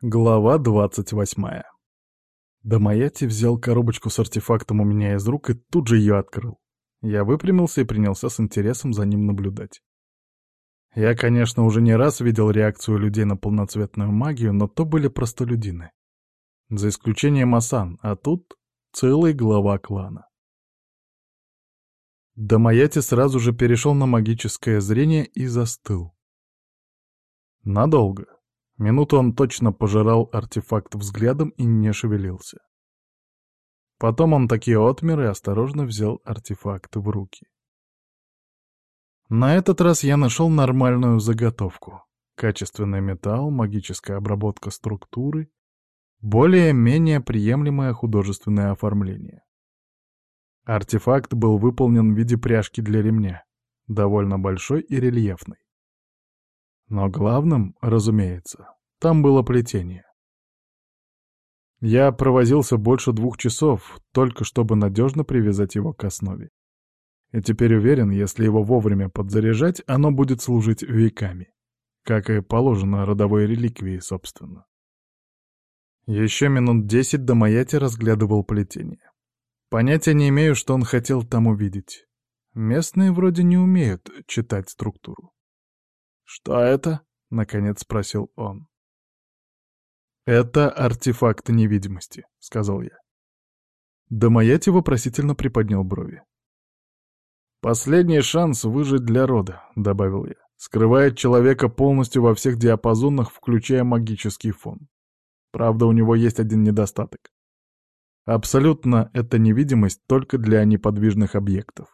Глава двадцать восьмая. Домаяти взял коробочку с артефактом у меня из рук и тут же ее открыл. Я выпрямился и принялся с интересом за ним наблюдать. Я, конечно, уже не раз видел реакцию людей на полноцветную магию, но то были простолюдины. За исключением Асан, а тут целый глава клана. Домаяти сразу же перешел на магическое зрение и застыл. Надолго. Минуту он точно пожирал артефакт взглядом и не шевелился. Потом он таки отмер и осторожно взял артефакт в руки. На этот раз я нашел нормальную заготовку. Качественный металл, магическая обработка структуры, более-менее приемлемое художественное оформление. Артефакт был выполнен в виде пряжки для ремня, довольно большой и рельефный. Но главным, разумеется, там было плетение. Я провозился больше двух часов, только чтобы надежно привязать его к основе. И теперь уверен, если его вовремя подзаряжать, оно будет служить веками. Как и положено родовой реликвии, собственно. Еще минут десять до Маяти разглядывал плетение. Понятия не имею, что он хотел там увидеть. Местные вроде не умеют читать структуру. «Что это?» — наконец спросил он. «Это артефакт невидимости», — сказал я. Домаяти вопросительно приподнял брови. «Последний шанс выжить для рода», — добавил я. «Скрывает человека полностью во всех диапазонах, включая магический фон. Правда, у него есть один недостаток. Абсолютно это невидимость только для неподвижных объектов».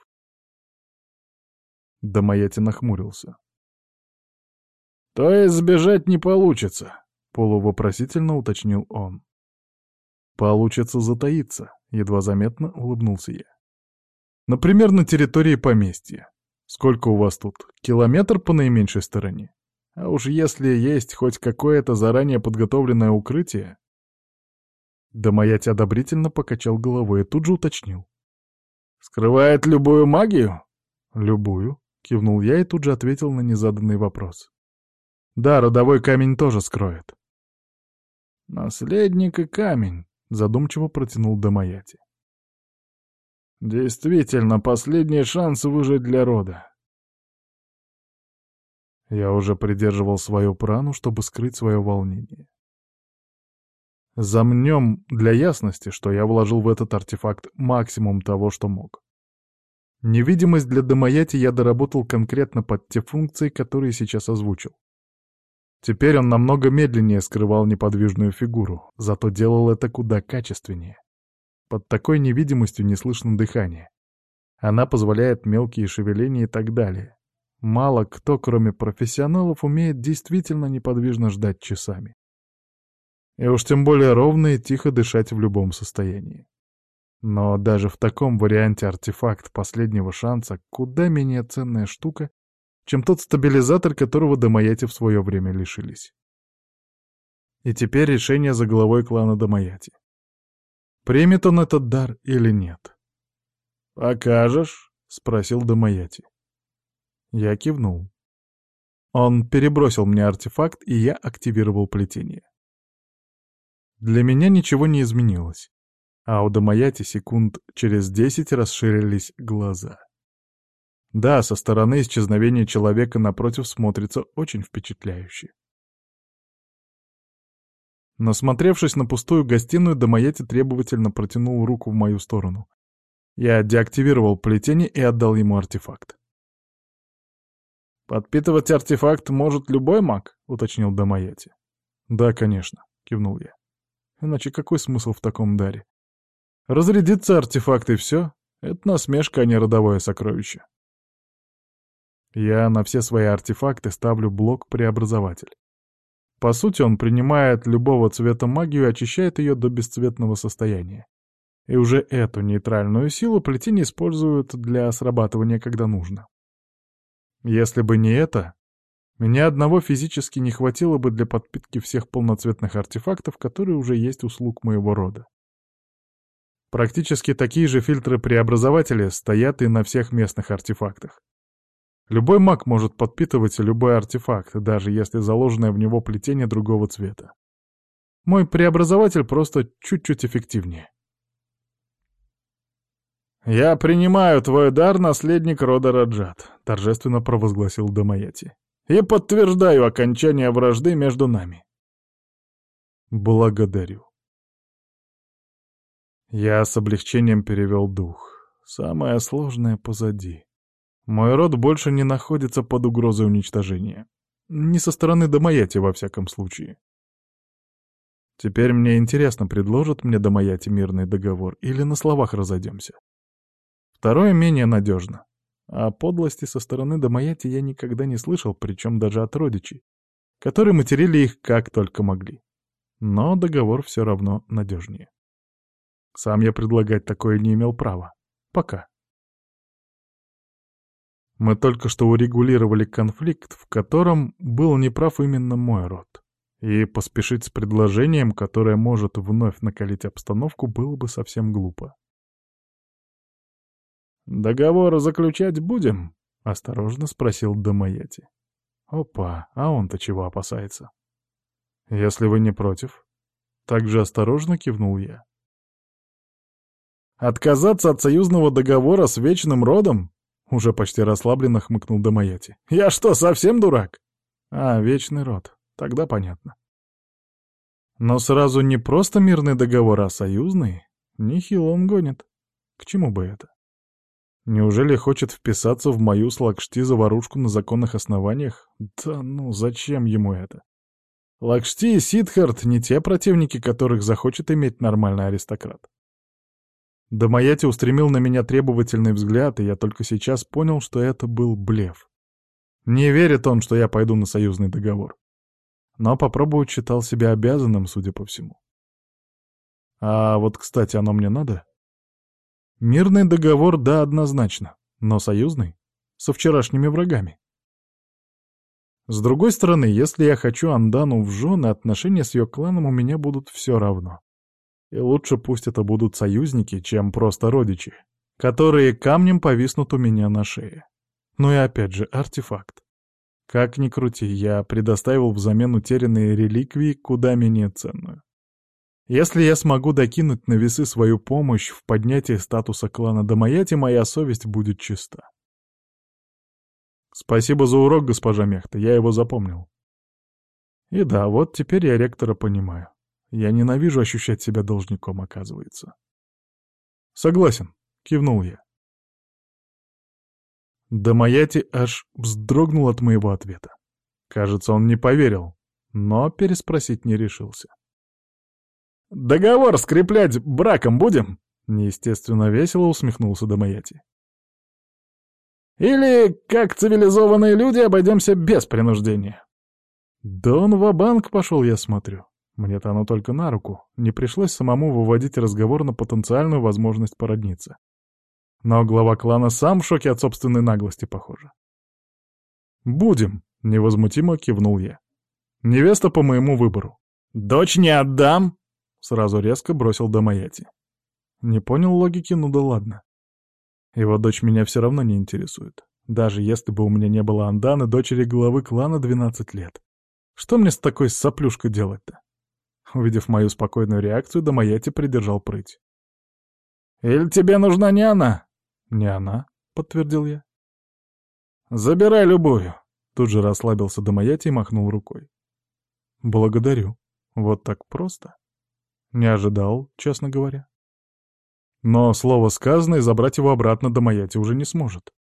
Домаяти нахмурился. «То есть сбежать не получится?» — полувопросительно уточнил он. «Получится затаиться», — едва заметно улыбнулся я. «Например, на территории поместья. Сколько у вас тут? Километр по наименьшей стороне? А уж если есть хоть какое-то заранее подготовленное укрытие...» Домаять одобрительно покачал головой и тут же уточнил. «Скрывает любую магию?» «Любую», — кивнул я и тут же ответил на незаданный вопрос. Да, родовой камень тоже скроет. Наследник и камень, задумчиво протянул Домаяти. Действительно, последний шанс выжить для рода. Я уже придерживал свою прану, чтобы скрыть свое волнение. Замнем для ясности, что я вложил в этот артефакт максимум того, что мог. Невидимость для Домаяти я доработал конкретно под те функции, которые сейчас озвучил. Теперь он намного медленнее скрывал неподвижную фигуру, зато делал это куда качественнее. Под такой невидимостью не слышно дыхания. Она позволяет мелкие шевеления и так далее. Мало кто, кроме профессионалов, умеет действительно неподвижно ждать часами. И уж тем более ровно и тихо дышать в любом состоянии. Но даже в таком варианте артефакт последнего шанса куда менее ценная штука, чем тот стабилизатор, которого Домаяти в свое время лишились. И теперь решение за главой клана Домаяти. Примет он этот дар или нет? «Покажешь?» — спросил Домаяти. Я кивнул. Он перебросил мне артефакт, и я активировал плетение. Для меня ничего не изменилось, а у Домаяти секунд через десять расширились глаза. Да, со стороны исчезновение человека напротив смотрится очень впечатляюще. Насмотревшись на пустую гостиную, Домаяти требовательно протянул руку в мою сторону. Я деактивировал плетение и отдал ему артефакт. «Подпитывать артефакт может любой маг?» — уточнил Домаяти. «Да, конечно», — кивнул я. «Иначе какой смысл в таком даре? Разрядится артефакт и все. Это насмешка, а не родовое сокровище». Я на все свои артефакты ставлю блок-преобразователь. По сути, он принимает любого цвета магию и очищает ее до бесцветного состояния. И уже эту нейтральную силу плетение используют для срабатывания, когда нужно. Если бы не это, меня одного физически не хватило бы для подпитки всех полноцветных артефактов, которые уже есть у слуг моего рода. Практически такие же фильтры-преобразователи стоят и на всех местных артефактах. Любой маг может подпитывать любой артефакт, даже если заложенное в него плетение другого цвета. Мой преобразователь просто чуть-чуть эффективнее. «Я принимаю твой дар, наследник рода Раджат», — торжественно провозгласил Дамаяти. «И подтверждаю окончание вражды между нами». «Благодарю». Я с облегчением перевел дух. Самое сложное позади. Мой род больше не находится под угрозой уничтожения. Не со стороны Домаяти, во всяком случае. Теперь мне интересно, предложат мне Домаяти мирный договор или на словах разойдемся. Второе менее надежно. А подлости со стороны Домаяти я никогда не слышал, причем даже от родичей, которые материли их как только могли. Но договор все равно надежнее. Сам я предлагать такое не имел права. Пока. Мы только что урегулировали конфликт, в котором был неправ именно мой род. И поспешить с предложением, которое может вновь накалить обстановку, было бы совсем глупо. «Договор заключать будем?» — осторожно спросил Дамаяти. «Опа, а он-то чего опасается?» «Если вы не против». Так же осторожно кивнул я. Отказаться от союзного договора с Вечным Родом? Уже почти расслабленно хмыкнул Домаяти. Я что, совсем дурак? А, Вечный Род. Тогда понятно. Но сразу не просто мирный договор, а союзный? Нехило он гонит. К чему бы это? Неужели хочет вписаться в мою с Лакшти заварушку на законных основаниях? Да ну, зачем ему это? Лакшти и Сидхарт не те противники, которых захочет иметь нормальный аристократ. Домаяти устремил на меня требовательный взгляд, и я только сейчас понял, что это был блеф. Не верит он, что я пойду на союзный договор. Но попробовать считал себя обязанным, судя по всему. А вот, кстати, оно мне надо? Мирный договор, да, однозначно. Но союзный? Со вчерашними врагами. С другой стороны, если я хочу Андану в жены, отношения с ее кланом у меня будут все равно. И лучше пусть это будут союзники, чем просто родичи, которые камнем повиснут у меня на шее. Ну и опять же, артефакт. Как ни крути, я предоставил взамен утерянные реликвии куда менее ценную. Если я смогу докинуть на весы свою помощь в поднятии статуса клана Домаяти, моя совесть будет чиста. Спасибо за урок, госпожа Мехта, я его запомнил. И да, вот теперь я ректора понимаю. Я ненавижу ощущать себя должником, оказывается. Согласен, кивнул я. Дамаяти аж вздрогнул от моего ответа. Кажется, он не поверил, но переспросить не решился. «Договор скреплять браком будем?» — неестественно весело усмехнулся Дамаяти. «Или, как цивилизованные люди, обойдемся без принуждения?» «Да он ва-банк пошел, я смотрю. Мне-то оно только на руку. Не пришлось самому выводить разговор на потенциальную возможность породниться. Но глава клана сам в шоке от собственной наглости, похоже. «Будем», — невозмутимо кивнул я. «Невеста по моему выбору». «Дочь не отдам!» — сразу резко бросил Дамаяти. Не понял логики, ну да ладно. Его дочь меня все равно не интересует. Даже если бы у меня не было Анданы, дочери главы клана 12 лет. Что мне с такой соплюшкой делать-то? Увидев мою спокойную реакцию, Домаяти придержал прыть. «Или тебе нужна не она?» «Не она», — подтвердил я. «Забирай любую», — тут же расслабился Домаяти и махнул рукой. «Благодарю. Вот так просто?» Не ожидал, честно говоря. Но слово сказано, и забрать его обратно Домаяти уже не сможет.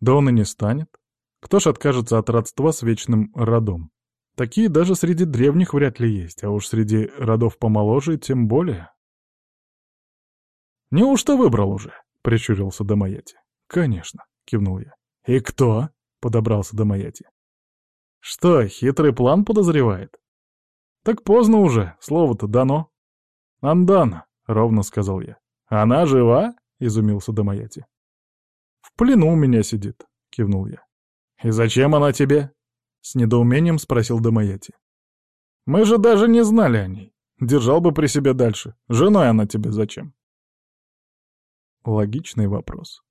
Да он и не станет. Кто ж откажется от родства с вечным родом? Такие даже среди древних вряд ли есть, а уж среди родов помоложе тем более. «Неужто выбрал уже?» — прищурился Домаяти. «Конечно», — кивнул я. «И кто?» — подобрался Домаяти. «Что, хитрый план подозревает?» «Так поздно уже, слово-то дано». «Андана», — ровно сказал я. «Она жива?» — изумился Домаяти. «В плену у меня сидит», — кивнул я. «И зачем она тебе?» С недоумением спросил Домаяти. «Мы же даже не знали о ней. Держал бы при себе дальше. Женой она тебе зачем?» Логичный вопрос.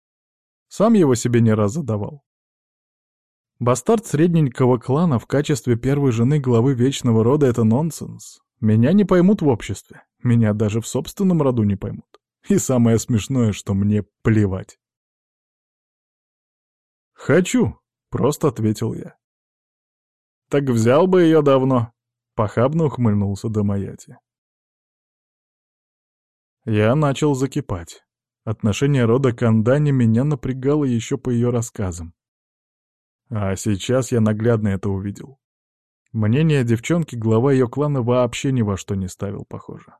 Сам его себе не раз задавал. Бастард средненького клана в качестве первой жены главы Вечного Рода — это нонсенс. Меня не поймут в обществе, меня даже в собственном роду не поймут. И самое смешное, что мне плевать. «Хочу», — просто ответил я. «Так взял бы ее давно», — похабно ухмыльнулся Домаяти. Я начал закипать. Отношение рода к Андане меня напрягало еще по ее рассказам. А сейчас я наглядно это увидел. Мнение девчонки глава ее клана вообще ни во что не ставил, похоже.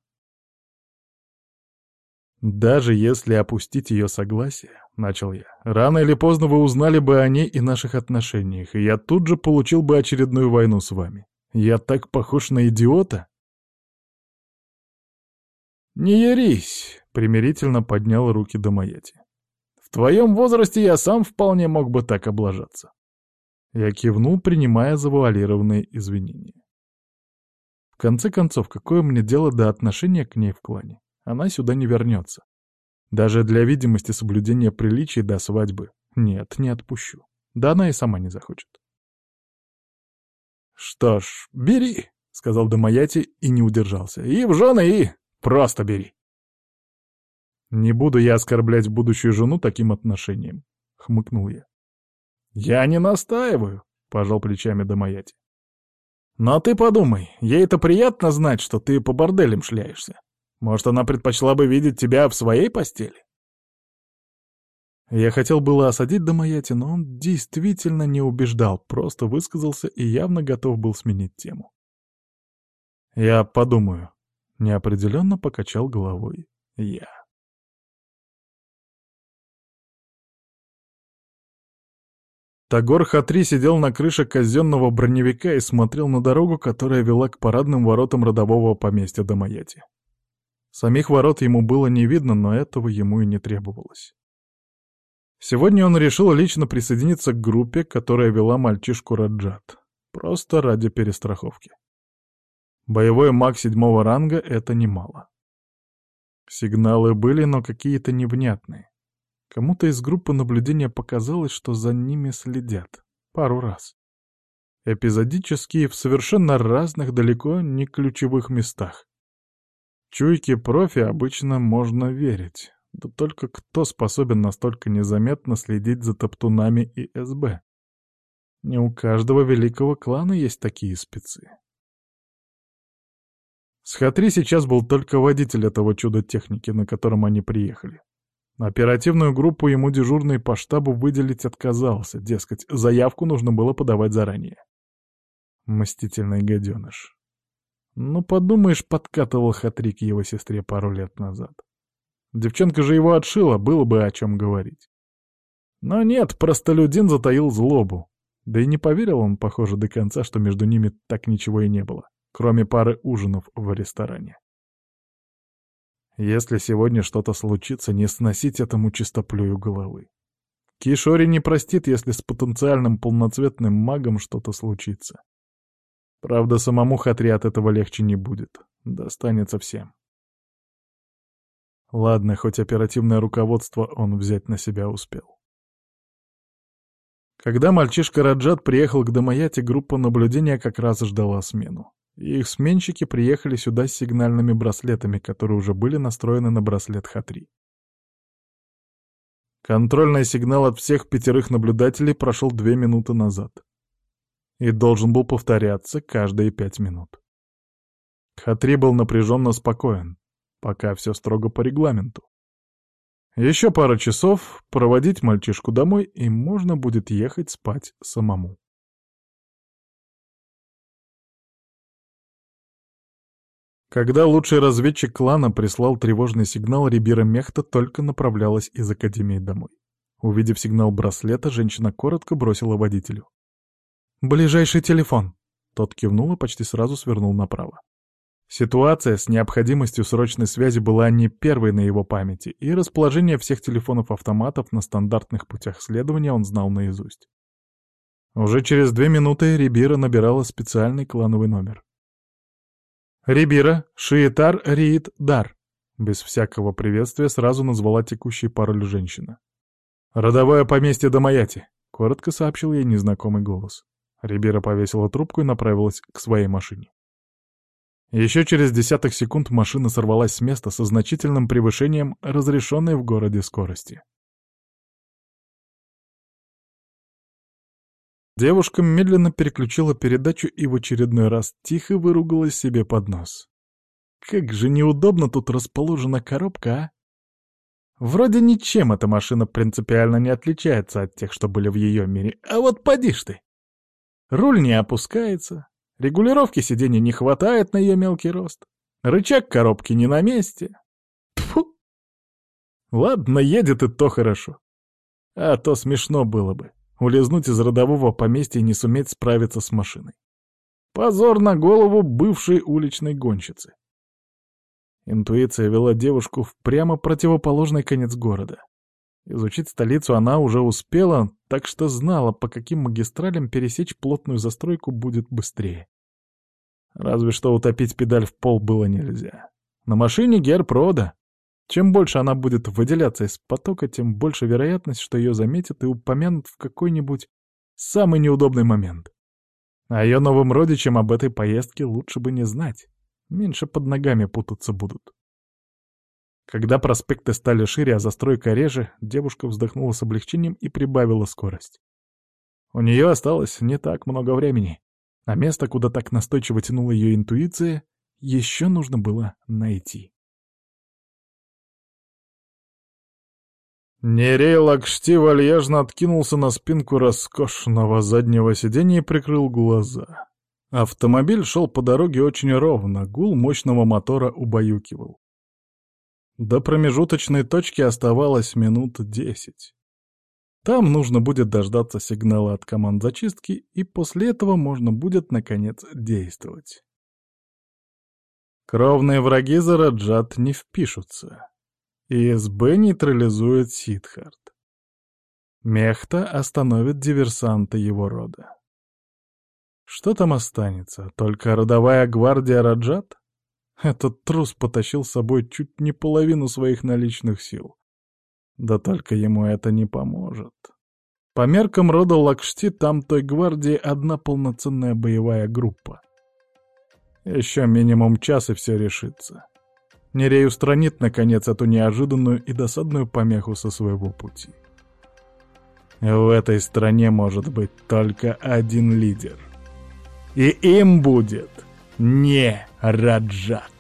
«Даже если опустить ее согласие, — начал я, — рано или поздно вы узнали бы о ней и наших отношениях, и я тут же получил бы очередную войну с вами. Я так похож на идиота?» «Не ярись!» — примирительно поднял руки Домаяти. «В твоем возрасте я сам вполне мог бы так облажаться». Я кивнул, принимая завуалированные извинения. В конце концов, какое мне дело до отношения к ней в клане? Она сюда не вернется. Даже для видимости соблюдения приличий до свадьбы. Нет, не отпущу. Да она и сама не захочет. «Что ж, бери», — сказал Домаяти и не удержался. «И в жены, и Просто бери. Не буду я оскорблять будущую жену таким отношением, хмыкнул я. Я не настаиваю, пожал плечами Домаяти. Но ты подумай, ей это приятно знать, что ты по борделям шляешься. Может, она предпочла бы видеть тебя в своей постели? Я хотел было осадить Домаяти, но он действительно не убеждал, просто высказался и явно готов был сменить тему. «Я подумаю», Неопределенно покачал головой я. Тагор Хатри сидел на крыше казенного броневика и смотрел на дорогу, которая вела к парадным воротам родового поместья Домаяти. Самих ворот ему было не видно, но этого ему и не требовалось. Сегодня он решил лично присоединиться к группе, которая вела мальчишку Раджат, просто ради перестраховки. Боевой маг седьмого ранга — это немало. Сигналы были, но какие-то невнятные. Кому-то из группы наблюдения показалось, что за ними следят. Пару раз. Эпизодически в совершенно разных, далеко не ключевых местах. Чуйки профи обычно можно верить. Да только кто способен настолько незаметно следить за топтунами и СБ? Не у каждого великого клана есть такие спецы. С Х-3 сейчас был только водитель этого чуда техники, на котором они приехали. Оперативную группу ему дежурный по штабу выделить отказался, дескать, заявку нужно было подавать заранее. Мстительный гаденыш. Ну, подумаешь, подкатывал Х-3 к его сестре пару лет назад. Девчонка же его отшила, было бы о чем говорить. Но нет, простолюдин затаил злобу. Да и не поверил он, похоже, до конца, что между ними так ничего и не было кроме пары ужинов в ресторане. Если сегодня что-то случится, не сносить этому чистоплюю головы. Кишори не простит, если с потенциальным полноцветным магом что-то случится. Правда, самому Хатри от этого легче не будет. Достанется всем. Ладно, хоть оперативное руководство он взять на себя успел. Когда мальчишка Раджат приехал к Дамаяте, группа наблюдения как раз ждала смену их сменщики приехали сюда с сигнальными браслетами, которые уже были настроены на браслет Х-3. Контрольный сигнал от всех пятерых наблюдателей прошел две минуты назад. И должен был повторяться каждые пять минут. Х-3 был напряженно спокоен, пока все строго по регламенту. Еще пара часов, проводить мальчишку домой, и можно будет ехать спать самому. Когда лучший разведчик клана прислал тревожный сигнал, Рибира Мехта только направлялась из Академии домой. Увидев сигнал браслета, женщина коротко бросила водителю. «Ближайший телефон!» Тот кивнул и почти сразу свернул направо. Ситуация с необходимостью срочной связи была не первой на его памяти, и расположение всех телефонов-автоматов на стандартных путях следования он знал наизусть. Уже через две минуты Рибира набирала специальный клановый номер. «Рибира, Шиетар, Риит, Дар», — без всякого приветствия сразу назвала текущий пароль женщина. «Родовое поместье Домаяти», — коротко сообщил ей незнакомый голос. Рибира повесила трубку и направилась к своей машине. Еще через десяток секунд машина сорвалась с места со значительным превышением разрешенной в городе скорости. Девушка медленно переключила передачу и в очередной раз тихо выругалась себе под нос. Как же неудобно тут расположена коробка, а? Вроде ничем эта машина принципиально не отличается от тех, что были в ее мире, а вот поди ж ты! Руль не опускается, регулировки сиденья не хватает на ее мелкий рост, рычаг коробки не на месте. Тьфу! Ладно, едет и то хорошо. А то смешно было бы улизнуть из родового поместья и не суметь справиться с машиной. Позор на голову бывшей уличной гонщицы. Интуиция вела девушку в прямо противоположный конец города. Изучить столицу она уже успела, так что знала, по каким магистралям пересечь плотную застройку будет быстрее. Разве что утопить педаль в пол было нельзя. На машине Герпрода. Чем больше она будет выделяться из потока, тем больше вероятность, что ее заметят и упомянут в какой-нибудь самый неудобный момент. А ее новым родичам об этой поездке лучше бы не знать. Меньше под ногами путаться будут. Когда проспекты стали шире, а застройка реже, девушка вздохнула с облегчением и прибавила скорость. У нее осталось не так много времени, а место, куда так настойчиво тянула ее интуиция, еще нужно было найти. Нерей Лакшти вальяжно откинулся на спинку роскошного заднего сиденья и прикрыл глаза. Автомобиль шел по дороге очень ровно, гул мощного мотора убаюкивал. До промежуточной точки оставалось минут десять. Там нужно будет дождаться сигнала от команд зачистки, и после этого можно будет, наконец, действовать. Кровные враги за Раджат не впишутся. ИСБ нейтрализует Сидхарт. Мехта остановит диверсанта его рода. Что там останется? Только родовая гвардия Раджат? Этот трус потащил с собой чуть не половину своих наличных сил. Да только ему это не поможет. По меркам рода Лакшти там той гвардии одна полноценная боевая группа. Еще минимум час и все решится. Нерей устранит, наконец, эту неожиданную и досадную помеху со своего пути. В этой стране может быть только один лидер. И им будет не Раджат.